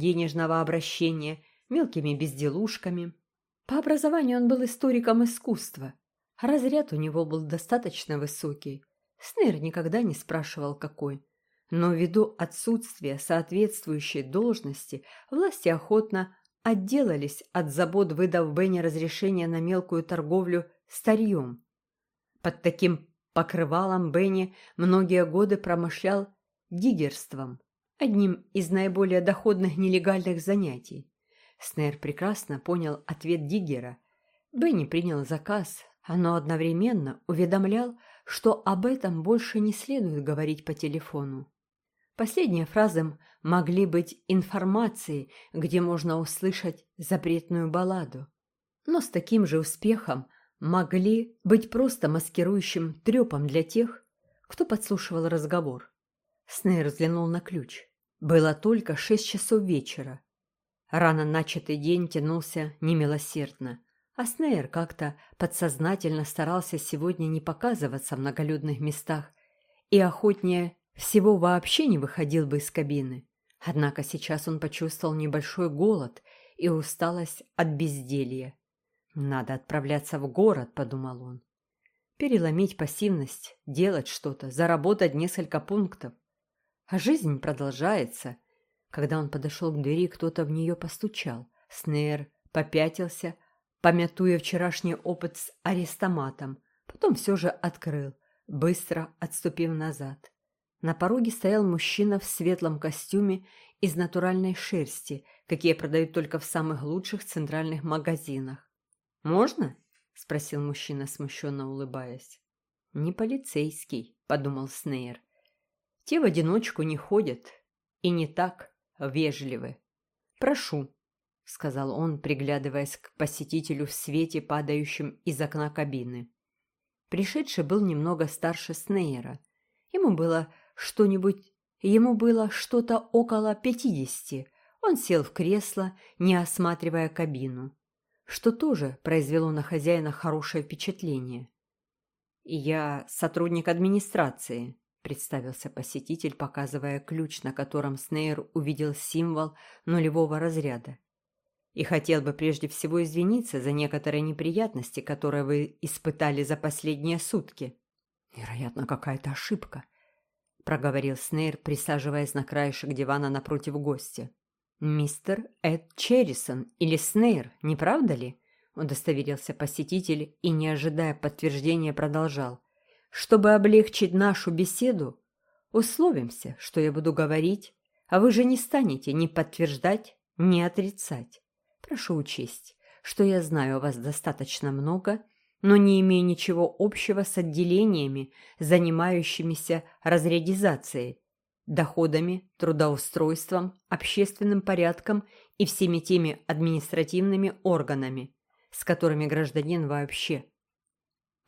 денежного обращения, мелкими безделушками. По образованию он был историком искусства. Разряд у него был достаточно высокий. Снейр никогда не спрашивал, какой. Но ввиду отсутствия соответствующей должности, власти охотно отделались от забот, выдав Бенни разрешение на мелкую торговлю старьем. Под таким покрывалом Бенни многие годы промышлял диггерством, одним из наиболее доходных нелегальных занятий. Снейр прекрасно понял ответ Диггера. Бенни принял заказ, но одновременно уведомлял, что об этом больше не следует говорить по телефону. Последние фразы могли быть информацией, где можно услышать запретную балладу. Но с таким же успехом могли быть просто маскирующим трепом для тех, кто подслушивал разговор. Снейр взглянул на ключ. Было только шесть часов вечера. Рано начатый день тянулся немилосердно, а Снейр как-то подсознательно старался сегодня не показываться в многолюдных местах и охотнее всего вообще не выходил бы из кабины. Однако сейчас он почувствовал небольшой голод и усталость от безделья. «Надо отправляться в город», — подумал он. «Переломить пассивность, делать что-то, заработать несколько пунктов. А жизнь продолжается». Когда он подошел к двери, кто-то в нее постучал. Снейр попятился, помятуя вчерашний опыт с арестоматом. Потом все же открыл, быстро отступив назад. На пороге стоял мужчина в светлом костюме из натуральной шерсти, какие продают только в самых лучших центральных магазинах. «Можно?» – спросил мужчина, смущенно улыбаясь. «Не полицейский», – подумал Снейр. «Те в одиночку не ходят и не так вежливы. Прошу», – сказал он, приглядываясь к посетителю в свете, падающем из окна кабины. Пришедший был немного старше Снейра. Ему было что-нибудь, ему было что-то около пятидесяти. Он сел в кресло, не осматривая кабину что тоже произвело на хозяина хорошее впечатление. «Я сотрудник администрации», — представился посетитель, показывая ключ, на котором Снейр увидел символ нулевого разряда. «И хотел бы прежде всего извиниться за некоторые неприятности, которые вы испытали за последние сутки». «Вероятно, какая-то ошибка», — проговорил Снейр, присаживаясь на краешек дивана напротив гостя. «Мистер Эд Черрисон или Снейр, не правда ли?» – удостоверился посетитель и, не ожидая подтверждения, продолжал. «Чтобы облегчить нашу беседу, условимся, что я буду говорить, а вы же не станете ни подтверждать, ни отрицать. Прошу учесть, что я знаю о вас достаточно много, но не имею ничего общего с отделениями, занимающимися разрядизацией, доходами, трудоустройством, общественным порядком и всеми теми административными органами, с которыми гражданин вообще,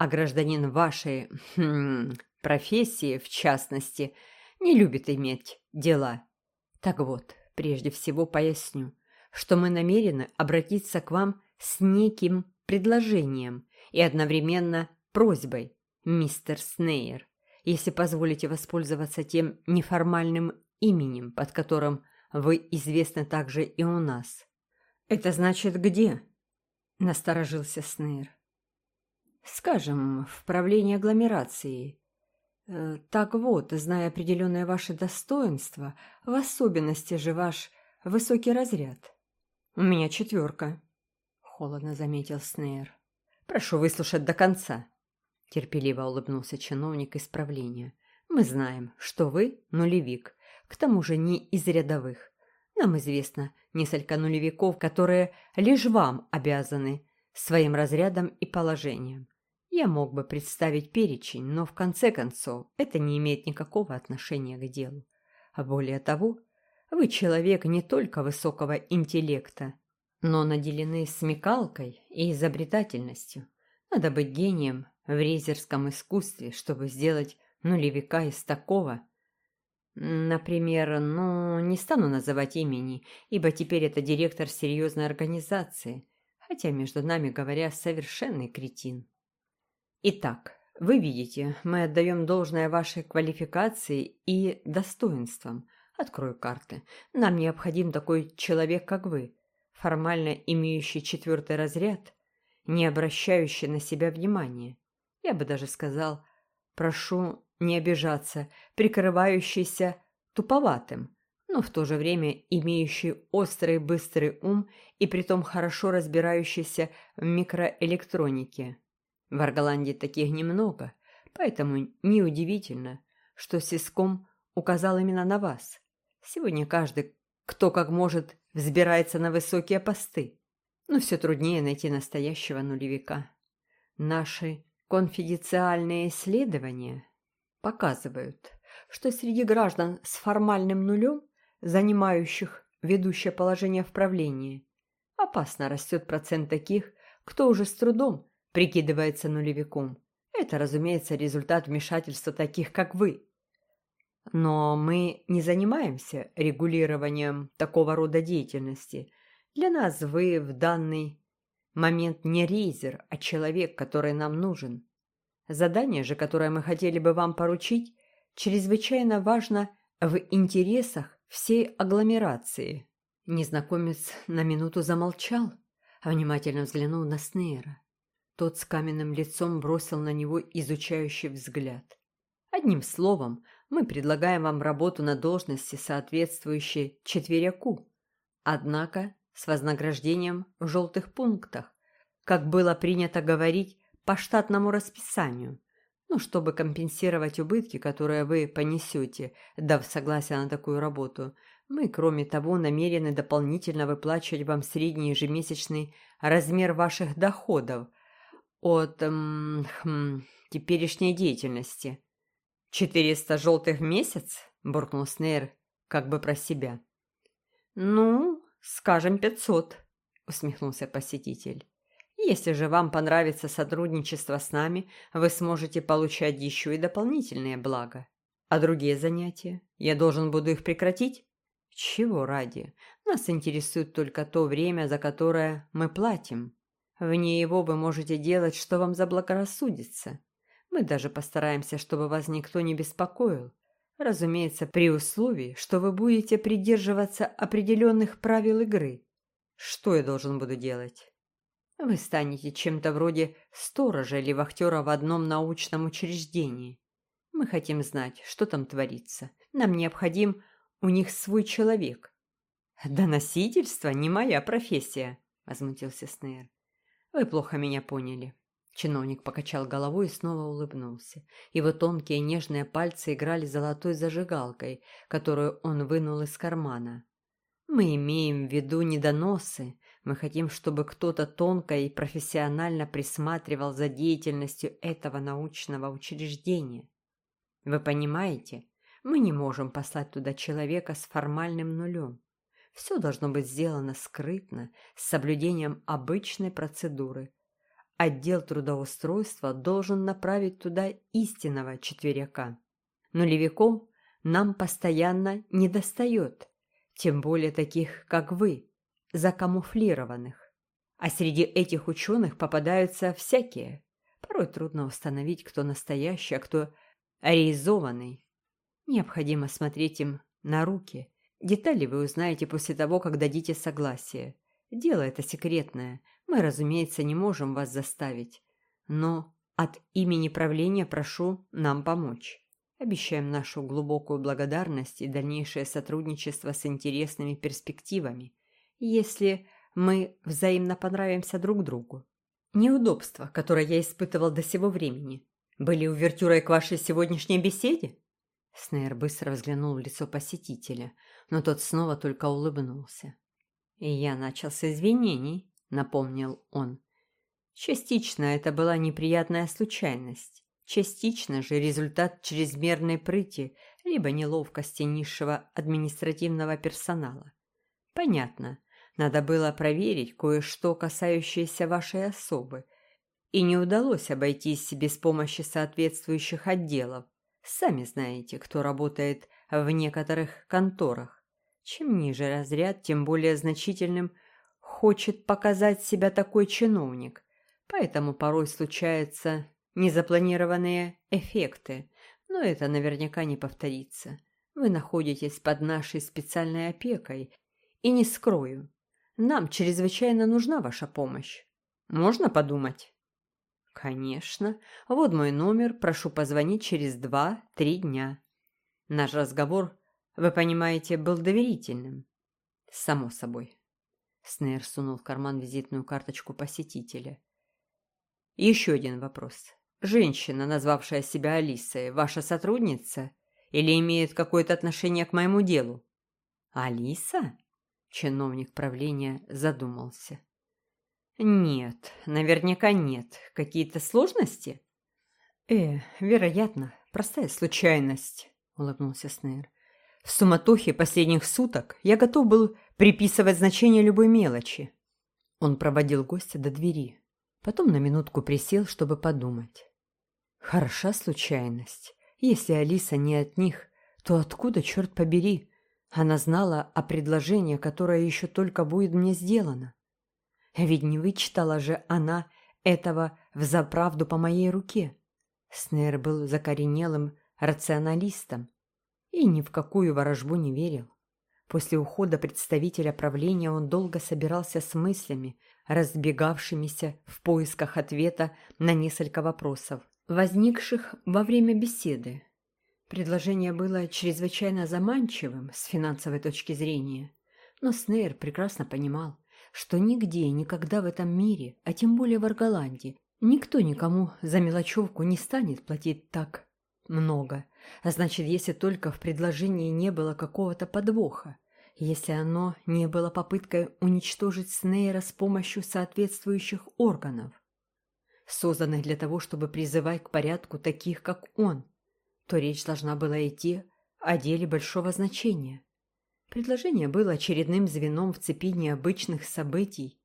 а гражданин вашей хм, профессии, в частности, не любит иметь дела. Так вот, прежде всего поясню, что мы намерены обратиться к вам с неким предложением и одновременно просьбой, мистер Снейер если позволите воспользоваться тем неформальным именем, под которым вы известны также и у нас. Это значит где? Насторожился Снейр. Скажем, в правлении агломерации. Э, так вот, зная определенное ваше достоинство, в особенности же ваш высокий разряд. У меня четверка, холодно заметил Снейр. Прошу выслушать до конца. Терпеливо улыбнулся чиновник исправления. «Мы знаем, что вы нулевик, к тому же не из рядовых. Нам известно несколько нулевиков, которые лишь вам обязаны своим разрядом и положением. Я мог бы представить перечень, но в конце концов это не имеет никакого отношения к делу. А более того, вы человек не только высокого интеллекта, но наделены смекалкой и изобретательностью. Надо быть гением в резерском искусстве, чтобы сделать нулевика из такого. Например, ну, не стану называть имени, ибо теперь это директор серьезной организации, хотя, между нами говоря, совершенный кретин. Итак, вы видите, мы отдаем должное вашей квалификации и достоинствам, Открою карты. Нам необходим такой человек, как вы, формально имеющий четвертый разряд, не обращающий на себя внимания. Я бы даже сказал, прошу не обижаться, прикрывающийся туповатым, но в то же время имеющий острый быстрый ум и притом хорошо разбирающийся в микроэлектронике. В Арголанде таких немного, поэтому неудивительно, что Сиском указал именно на вас. Сегодня каждый, кто как может, взбирается на высокие посты. Но все труднее найти настоящего нулевика. Наши конфиденциальные исследования показывают, что среди граждан с формальным нулем, занимающих ведущее положение в правлении, опасно растет процент таких, кто уже с трудом прикидывается нулевиком. Это, разумеется, результат вмешательства таких, как вы. Но мы не занимаемся регулированием такого рода деятельности. Для нас вы в данный момент не рейзер, а человек, который нам нужен. Задание же, которое мы хотели бы вам поручить, чрезвычайно важно в интересах всей агломерации. Незнакомец на минуту замолчал, а внимательно взглянул на Снейра. Тот с каменным лицом бросил на него изучающий взгляд. Одним словом, мы предлагаем вам работу на должности, соответствующей четверяку, однако с вознаграждением в желтых пунктах, как было принято говорить по штатному расписанию, ну, чтобы компенсировать убытки, которые вы понесете, дав согласие на такую работу. Мы, кроме того, намерены дополнительно выплачивать вам средний ежемесячный размер ваших доходов от эм, хм, теперешней деятельности. «Четыреста желтых в месяц?» – буркнул Снейр, как бы про себя. «Ну, скажем, пятьсот», – усмехнулся посетитель. «Если же вам понравится сотрудничество с нами, вы сможете получать еще и дополнительные блага. А другие занятия? Я должен буду их прекратить?» «Чего ради? Нас интересует только то время, за которое мы платим. Вне его вы можете делать, что вам заблагорассудится. Мы даже постараемся, чтобы вас никто не беспокоил. Разумеется, при условии, что вы будете придерживаться определенных правил игры. Что я должен буду делать? Вы станете чем-то вроде сторожа или вахтера в одном научном учреждении. Мы хотим знать, что там творится. Нам необходим у них свой человек. «Доносительство не моя профессия», — возмутился Снейр. «Вы плохо меня поняли. Чиновник покачал головой и снова улыбнулся. Его тонкие нежные пальцы играли золотой зажигалкой, которую он вынул из кармана. «Мы имеем в виду недоносы. Мы хотим, чтобы кто-то тонко и профессионально присматривал за деятельностью этого научного учреждения. Вы понимаете, мы не можем послать туда человека с формальным нулем. Все должно быть сделано скрытно, с соблюдением обычной процедуры – отдел трудоустройства должен направить туда истинного четверяка. Нулевиков нам постоянно недостает, тем более таких, как вы, закамуфлированных. А среди этих ученых попадаются всякие. Порой трудно установить, кто настоящий, а кто реализованный. Необходимо смотреть им на руки. Детали вы узнаете после того, как дадите согласие. Дело это секретное, мы, разумеется, не можем вас заставить, но от имени правления прошу нам помочь. Обещаем нашу глубокую благодарность и дальнейшее сотрудничество с интересными перспективами, если мы взаимно понравимся друг другу. Неудобства, которые я испытывал до сего времени, были увертюрой к вашей сегодняшней беседе? Снейр быстро взглянул в лицо посетителя, но тот снова только улыбнулся. И я начал с извинений, напомнил он. Частично это была неприятная случайность, частично же результат чрезмерной прыти либо неловкости низшего административного персонала. Понятно, надо было проверить кое-что, касающееся вашей особы, и не удалось обойтись без помощи соответствующих отделов. Сами знаете, кто работает в некоторых конторах. Чем ниже разряд, тем более значительным хочет показать себя такой чиновник, поэтому порой случаются незапланированные эффекты, но это наверняка не повторится. Вы находитесь под нашей специальной опекой, и не скрою, нам чрезвычайно нужна ваша помощь. Можно подумать?» «Конечно. Вот мой номер. Прошу позвонить через два-три дня. Наш разговор, вы понимаете, был доверительным». «Само собой». Снейр сунул в карман визитную карточку посетителя. «Еще один вопрос. Женщина, назвавшая себя Алисой, ваша сотрудница или имеет какое-то отношение к моему делу?» «Алиса?» Чиновник правления задумался. «Нет, наверняка нет. Какие-то сложности?» «Э, вероятно, простая случайность», — улыбнулся Снейр. «В суматохе последних суток я готов был приписывать значение любой мелочи». Он проводил гостя до двери, потом на минутку присел, чтобы подумать. «Хороша случайность. Если Алиса не от них, то откуда, черт побери, она знала о предложении, которое еще только будет мне сделано. Ведь не вычитала же она этого в заправду по моей руке. Снейр был закоренелым рационалистом и ни в какую ворожбу не верил. После ухода представителя правления он долго собирался с мыслями, разбегавшимися в поисках ответа на несколько вопросов, возникших во время беседы. Предложение было чрезвычайно заманчивым с финансовой точки зрения, но Снейр прекрасно понимал, что нигде никогда в этом мире, а тем более в Арголанде, никто никому за мелочевку не станет платить так много. А значит, если только в предложении не было какого-то подвоха, если оно не было попыткой уничтожить Снейра с помощью соответствующих органов, созданных для того, чтобы призывать к порядку таких, как он – то речь должна была идти о деле большого значения. Предложение было очередным звеном в цепи необычных событий,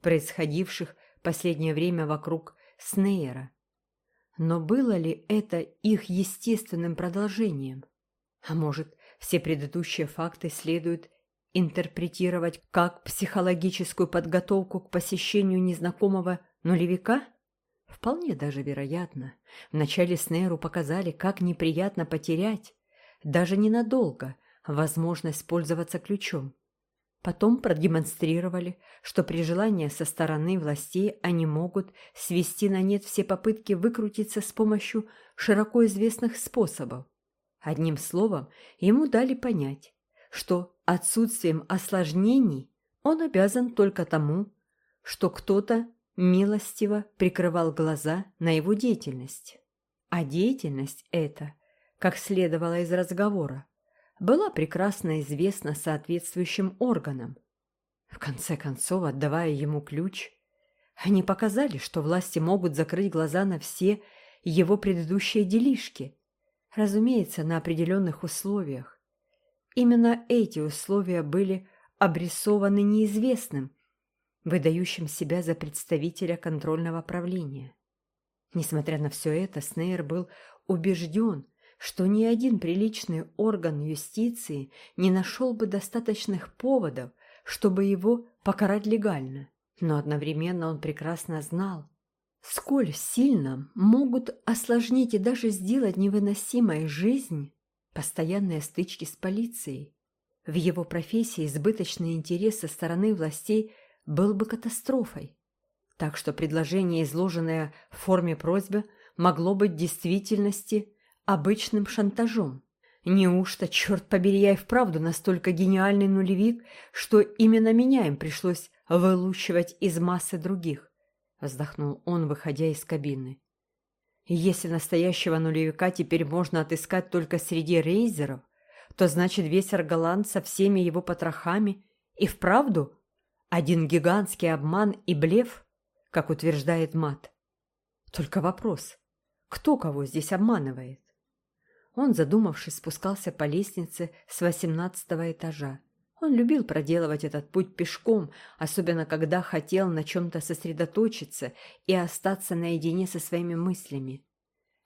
происходивших последнее время вокруг Снейра. Но было ли это их естественным продолжением? А может, все предыдущие факты следует интерпретировать как психологическую подготовку к посещению незнакомого нулевика? Вполне даже вероятно. Вначале Снейру показали, как неприятно потерять, даже ненадолго, возможность пользоваться ключом. Потом продемонстрировали, что при желании со стороны властей они могут свести на нет все попытки выкрутиться с помощью широко известных способов. Одним словом, ему дали понять, что отсутствием осложнений он обязан только тому, что кто-то милостиво прикрывал глаза на его деятельность. А деятельность эта, как следовало из разговора, была прекрасно известна соответствующим органам. В конце концов, отдавая ему ключ, они показали, что власти могут закрыть глаза на все его предыдущие делишки, разумеется, на определенных условиях. Именно эти условия были обрисованы неизвестным, выдающим себя за представителя контрольного правления. Несмотря на все это, Снейр был убежден, что ни один приличный орган юстиции не нашел бы достаточных поводов, чтобы его покарать легально. Но одновременно он прекрасно знал, сколь сильно могут осложнить и даже сделать невыносимой жизнь постоянные стычки с полицией. В его профессии избыточный интерес со стороны властей был бы катастрофой. Так что предложение, изложенное в форме просьбы, могло быть в действительности обычным шантажом. Неужто, черт побери, я и вправду настолько гениальный нулевик, что именно меня им пришлось вылучивать из массы других? Вздохнул он, выходя из кабины. Если настоящего нулевика теперь можно отыскать только среди рейзеров, то значит весь Арголанд со всеми его потрохами и вправду один гигантский обман и блеф, как утверждает Мат. Только вопрос, кто кого здесь обманывает? Он, задумавшись, спускался по лестнице с восемнадцатого этажа. Он любил проделывать этот путь пешком, особенно когда хотел на чем-то сосредоточиться и остаться наедине со своими мыслями.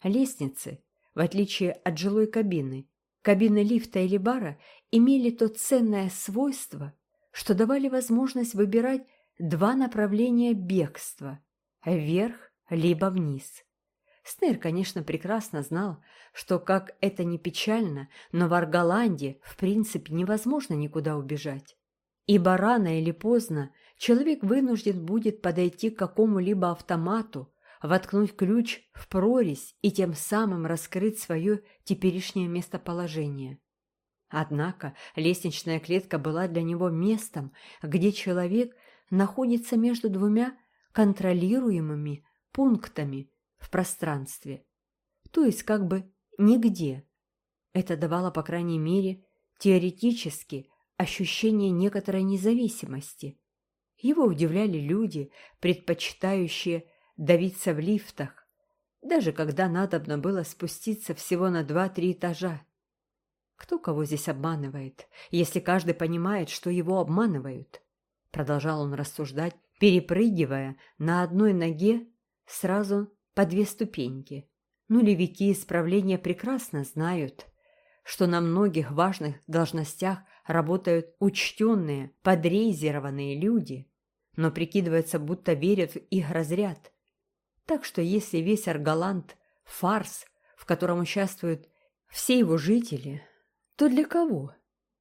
Лестницы, в отличие от жилой кабины, кабины лифта или бара, имели то ценное свойство – что давали возможность выбирать два направления бегства – вверх либо вниз. Снейр, конечно, прекрасно знал, что, как это ни печально, но в Арголанде в принципе невозможно никуда убежать. Ибо рано или поздно человек вынужден будет подойти к какому-либо автомату, воткнуть ключ в прорезь и тем самым раскрыть свое теперешнее местоположение. Однако лестничная клетка была для него местом, где человек находится между двумя контролируемыми пунктами в пространстве, то есть как бы нигде. Это давало, по крайней мере, теоретически ощущение некоторой независимости. Его удивляли люди, предпочитающие давиться в лифтах, даже когда надобно было спуститься всего на два-три этажа. Кто кого здесь обманывает, если каждый понимает, что его обманывают? Продолжал он рассуждать, перепрыгивая на одной ноге сразу по две ступеньки. Нулевики исправления прекрасно знают, что на многих важных должностях работают учтенные, подрейзерованные люди, но прикидываются, будто верят в их разряд. Так что если весь Арголанд – фарс, в котором участвуют все его жители, то для кого?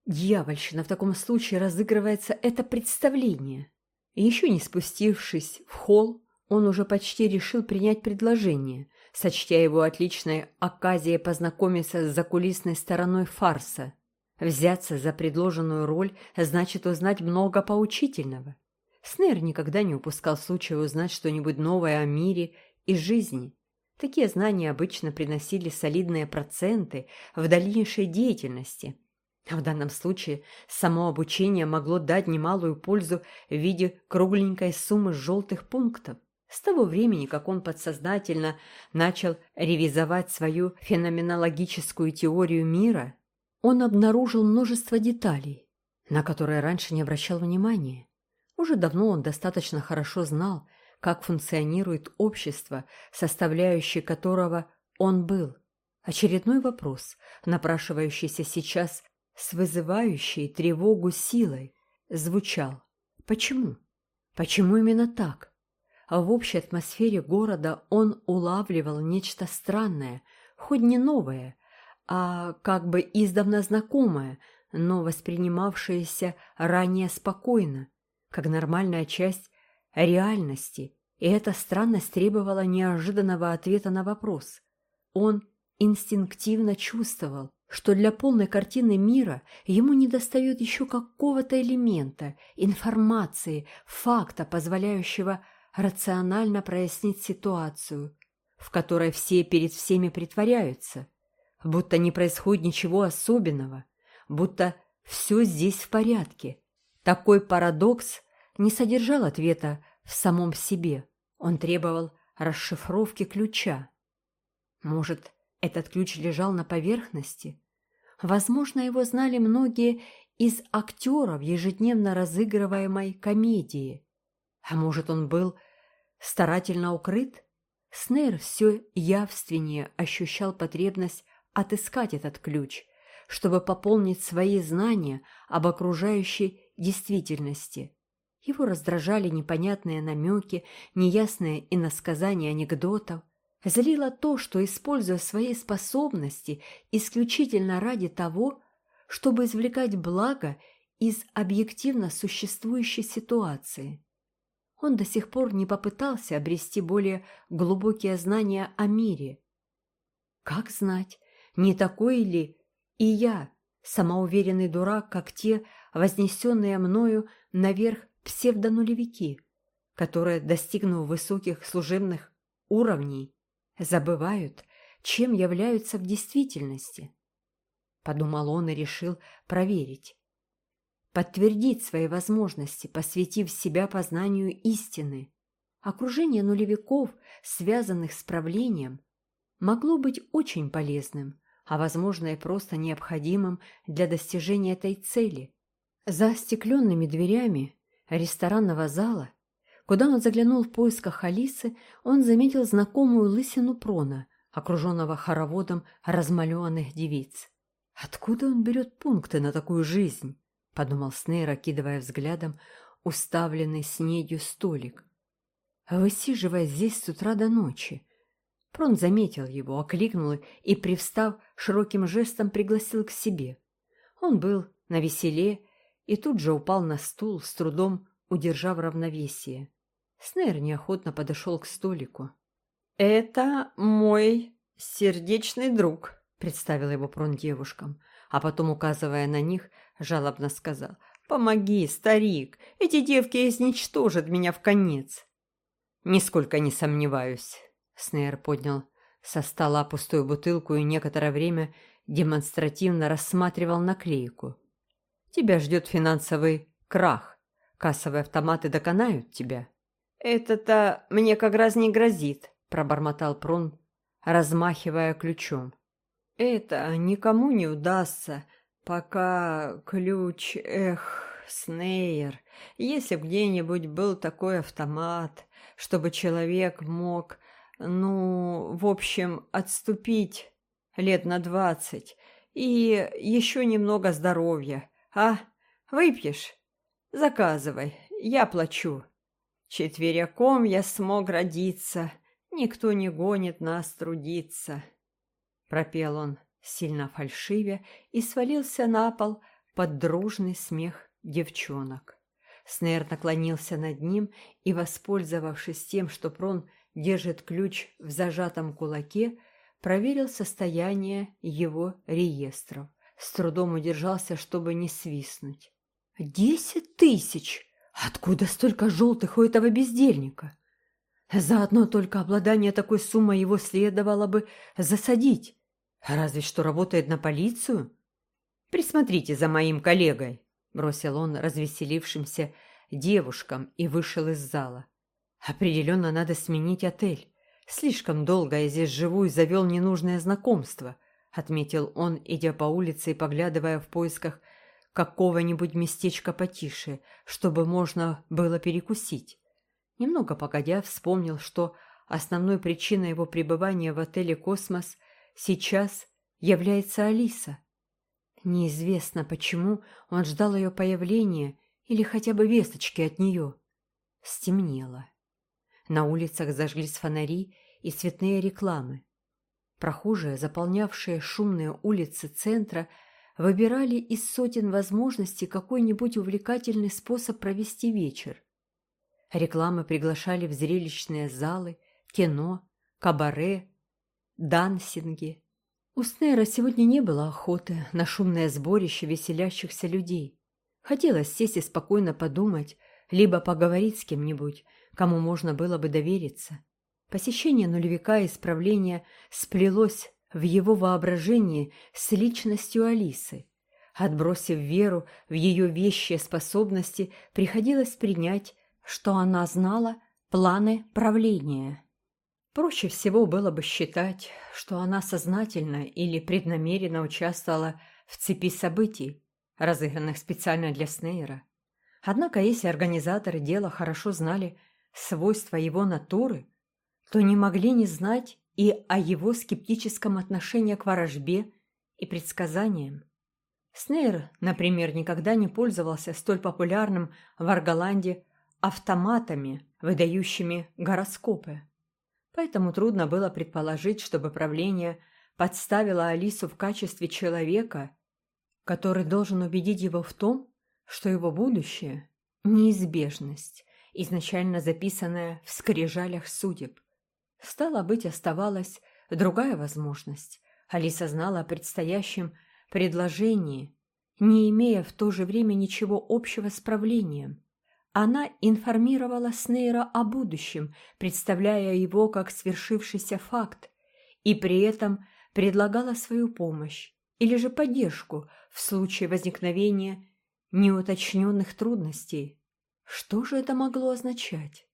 Дьявольщина в таком случае разыгрывается это представление. еще не спустившись в холл, он уже почти решил принять предложение, сочтя его отличной оказией познакомиться с закулисной стороной фарса. Взяться за предложенную роль значит узнать много поучительного. Снейр никогда не упускал случая узнать что-нибудь новое о мире и жизни. Такие знания обычно приносили солидные проценты в дальнейшей деятельности. А в данном случае само обучение могло дать немалую пользу в виде кругленькой суммы желтых пунктов. С того времени, как он подсознательно начал ревизовать свою феноменологическую теорию мира, он обнаружил множество деталей, на которые раньше не обращал внимания. Уже давно он достаточно хорошо знал, как функционирует общество, составляющее которого он был. Очередной вопрос, напрашивающийся сейчас с вызывающей тревогу силой, звучал. Почему? Почему именно так? А в общей атмосфере города он улавливал нечто странное, хоть не новое, а как бы издавна знакомое, но воспринимавшееся ранее спокойно, как нормальная часть реальности, и эта странность требовала неожиданного ответа на вопрос. Он инстинктивно чувствовал, что для полной картины мира ему недостает еще какого-то элемента, информации, факта, позволяющего рационально прояснить ситуацию, в которой все перед всеми притворяются, будто не происходит ничего особенного, будто все здесь в порядке. Такой парадокс не содержал ответа в самом себе. Он требовал расшифровки ключа. Может, этот ключ лежал на поверхности? Возможно, его знали многие из актеров ежедневно разыгрываемой комедии. А может, он был старательно укрыт? Снейр все явственнее ощущал потребность отыскать этот ключ, чтобы пополнить свои знания об окружающей действительности. Его раздражали непонятные намеки, неясные иносказания анекдотов. Злило то, что, используя свои способности исключительно ради того, чтобы извлекать благо из объективно существующей ситуации. Он до сих пор не попытался обрести более глубокие знания о мире. Как знать, не такой ли и я, самоуверенный дурак, как те, вознесенные мною наверх псевдонулевики, которые, достигнув высоких служебных уровней, забывают, чем являются в действительности. Подумал он и решил проверить, подтвердить свои возможности, посвятив себя познанию истины. Окружение нулевиков, связанных с правлением, могло быть очень полезным, а, возможно, и просто необходимым для достижения этой цели. За остекленными дверями ресторанного зала, куда он заглянул в поисках Алисы, он заметил знакомую лысину Прона, окруженного хороводом размалеванных девиц. «Откуда он берет пункты на такую жизнь?» — подумал Снейр, окидывая взглядом уставленный снедью столик. «Высиживая здесь с утра до ночи, Прон заметил его, окликнул и, привстав, широким жестом пригласил к себе. Он был на веселе и тут же упал на стул, с трудом удержав равновесие. Снейр неохотно подошел к столику. «Это мой сердечный друг», — представил его Прон девушкам, а потом, указывая на них, жалобно сказал. «Помоги, старик, эти девки изничтожат меня в конец». «Нисколько не сомневаюсь», Снейр поднял со стола пустую бутылку и некоторое время демонстративно рассматривал наклейку. «Тебя ждет финансовый крах. Кассовые автоматы доконают тебя». «Это-то мне как раз не грозит», — пробормотал Прун, размахивая ключом. «Это никому не удастся, пока ключ... Эх, Снейр, если б где-нибудь был такой автомат, чтобы человек мог ну, в общем, отступить лет на двадцать и еще немного здоровья. А, выпьешь? Заказывай, я плачу. Четверяком я смог родиться, никто не гонит нас трудиться. Пропел он, сильно фальшивя, и свалился на пол под дружный смех девчонок. Снейр наклонился над ним и, воспользовавшись тем, что Прон держит ключ в зажатом кулаке, проверил состояние его реестров. С трудом удержался, чтобы не свистнуть. «Десять тысяч! Откуда столько желтых у этого бездельника?» За одно только обладание такой суммой его следовало бы засадить. Разве что работает на полицию. «Присмотрите за моим коллегой», — бросил он развеселившимся девушкам и вышел из зала. Определенно надо сменить отель. Слишком долго я здесь живу и завел ненужное знакомство, отметил он, идя по улице и поглядывая в поисках какого-нибудь местечка потише, чтобы можно было перекусить. Немного погодя, вспомнил, что основной причиной его пребывания в отеле «Космос» сейчас является Алиса. Неизвестно, почему он ждал ее появления или хотя бы весточки от нее. Стемнело. На улицах зажглись фонари и цветные рекламы. Прохожие, заполнявшие шумные улицы центра, выбирали из сотен возможностей какой-нибудь увлекательный способ провести вечер. Рекламы приглашали в зрелищные залы, кино, кабаре, дансинги. У Снейра сегодня не было охоты на шумное сборище веселящихся людей. Хотелось сесть и спокойно подумать, либо поговорить с кем-нибудь, кому можно было бы довериться. Посещение нулевика и исправления сплелось в его воображении с личностью Алисы. Отбросив веру в ее вещие способности, приходилось принять, что она знала планы правления. Проще всего было бы считать, что она сознательно или преднамеренно участвовала в цепи событий, разыгранных специально для Снейра. Однако, если организаторы дела хорошо знали свойства его натуры, то не могли не знать и о его скептическом отношении к ворожбе и предсказаниям. Снейр, например, никогда не пользовался столь популярным в Арголанде автоматами, выдающими гороскопы. Поэтому трудно было предположить, чтобы правление подставило Алису в качестве человека, который должен убедить его в том, что его будущее – неизбежность, изначально записанная в скрижалях судеб. Стало быть, оставалась другая возможность. Алиса знала о предстоящем предложении, не имея в то же время ничего общего с правлением. Она информировала Снейра о будущем, представляя его как свершившийся факт, и при этом предлагала свою помощь или же поддержку в случае возникновения неуточненных трудностей. Что же это могло означать?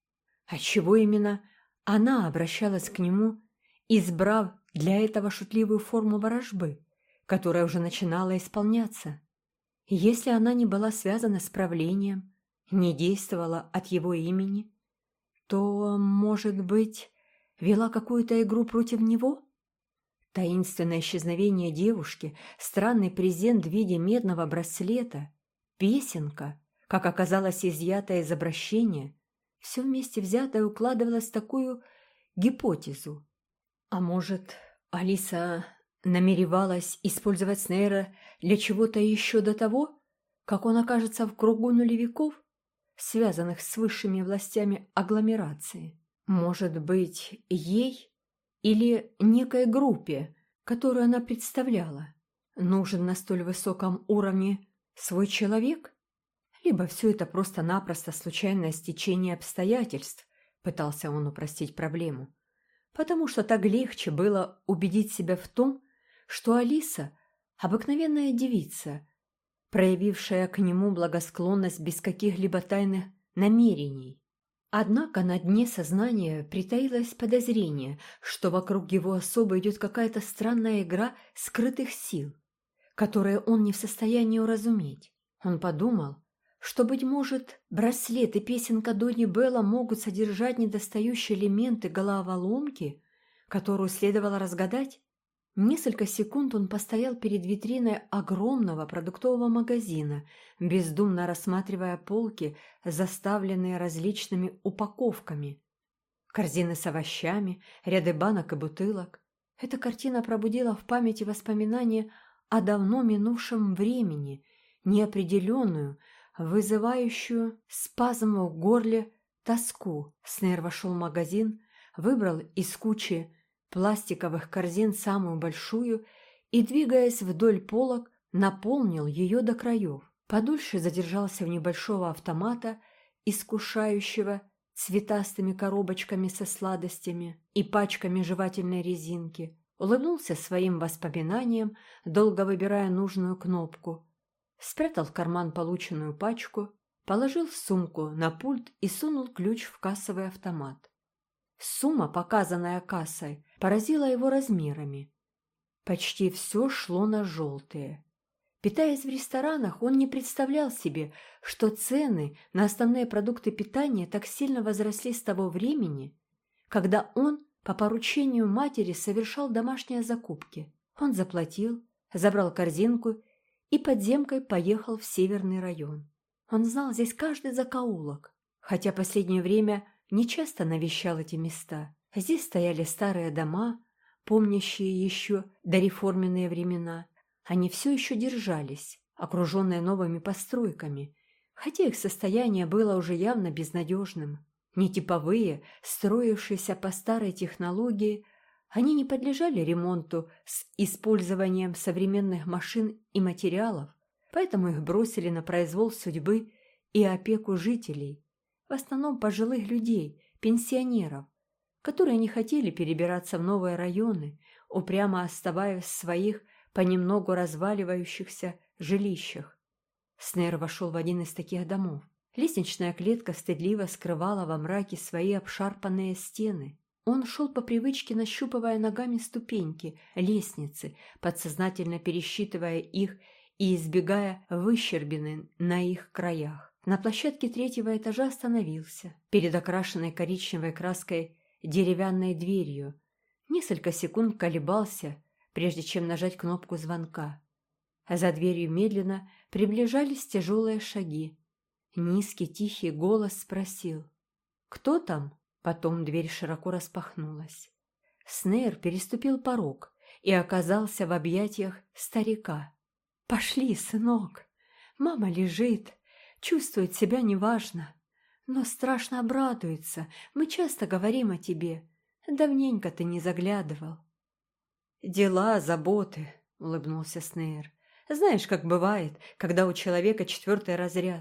Отчего именно она обращалась к нему, избрав для этого шутливую форму ворожбы, которая уже начинала исполняться? Если она не была связана с правлением, не действовала от его имени, то, может быть, вела какую-то игру против него? Таинственное исчезновение девушки, странный презент в виде медного браслета, песенка, как оказалось изъятое из обращения, все вместе взятое укладывалось в такую гипотезу. А может, Алиса намеревалась использовать Снейра для чего-то еще до того, как он окажется в кругу нулевиков, связанных с высшими властями агломерации? Может быть, ей или некой группе, которую она представляла, нужен на столь высоком уровне свой человек? Либо все это просто-напросто случайное стечение обстоятельств, пытался он упростить проблему. Потому что так легче было убедить себя в том, что Алиса – обыкновенная девица, проявившая к нему благосклонность без каких-либо тайных намерений. Однако на дне сознания притаилось подозрение, что вокруг его особо идет какая-то странная игра скрытых сил, которые он не в состоянии уразуметь. Он подумал, что, быть может, браслет и песенка Донни Белла могут содержать недостающие элементы головоломки, которую следовало разгадать? Несколько секунд он постоял перед витриной огромного продуктового магазина, бездумно рассматривая полки, заставленные различными упаковками. Корзины с овощами, ряды банок и бутылок. Эта картина пробудила в памяти воспоминания о давно минувшем времени, неопределенную, вызывающую спазм в горле тоску. Снейр вошел в магазин, выбрал из кучи пластиковых корзин самую большую и, двигаясь вдоль полок, наполнил ее до краев. Подольше задержался в небольшого автомата, искушающего цветастыми коробочками со сладостями и пачками жевательной резинки, улыбнулся своим воспоминаниям, долго выбирая нужную кнопку, спрятал в карман полученную пачку, положил сумку на пульт и сунул ключ в кассовый автомат. Сумма, показанная кассой, поразила его размерами. Почти все шло на желтые. Питаясь в ресторанах, он не представлял себе, что цены на основные продукты питания так сильно возросли с того времени, когда он по поручению матери совершал домашние закупки. Он заплатил, забрал корзинку и подземкой поехал в северный район. Он знал здесь каждый закоулок, хотя последнее время не часто навещал эти места. Здесь стояли старые дома, помнящие еще дореформенные времена. Они все еще держались, окруженные новыми постройками, хотя их состояние было уже явно безнадежным. Нетиповые, строившиеся по старой технологии, они не подлежали ремонту с использованием современных машин и материалов, поэтому их бросили на произвол судьбы и опеку жителей, в основном пожилых людей, пенсионеров, которые не хотели перебираться в новые районы, упрямо оставаясь в своих понемногу разваливающихся жилищах. Снейр вошел в один из таких домов. Лестничная клетка стыдливо скрывала во мраке свои обшарпанные стены. Он шел по привычке, нащупывая ногами ступеньки, лестницы, подсознательно пересчитывая их и избегая выщербины на их краях. На площадке третьего этажа остановился, перед окрашенной коричневой краской деревянной дверью. Несколько секунд колебался, прежде чем нажать кнопку звонка. За дверью медленно приближались тяжелые шаги. Низкий тихий голос спросил «Кто там?» Потом дверь широко распахнулась. Снейр переступил порог и оказался в объятиях старика. «Пошли, сынок! Мама лежит, чувствует себя неважно, но страшно обрадуется. Мы часто говорим о тебе. Давненько ты не заглядывал». «Дела, заботы», — улыбнулся Снейр. «Знаешь, как бывает, когда у человека четвертый разряд.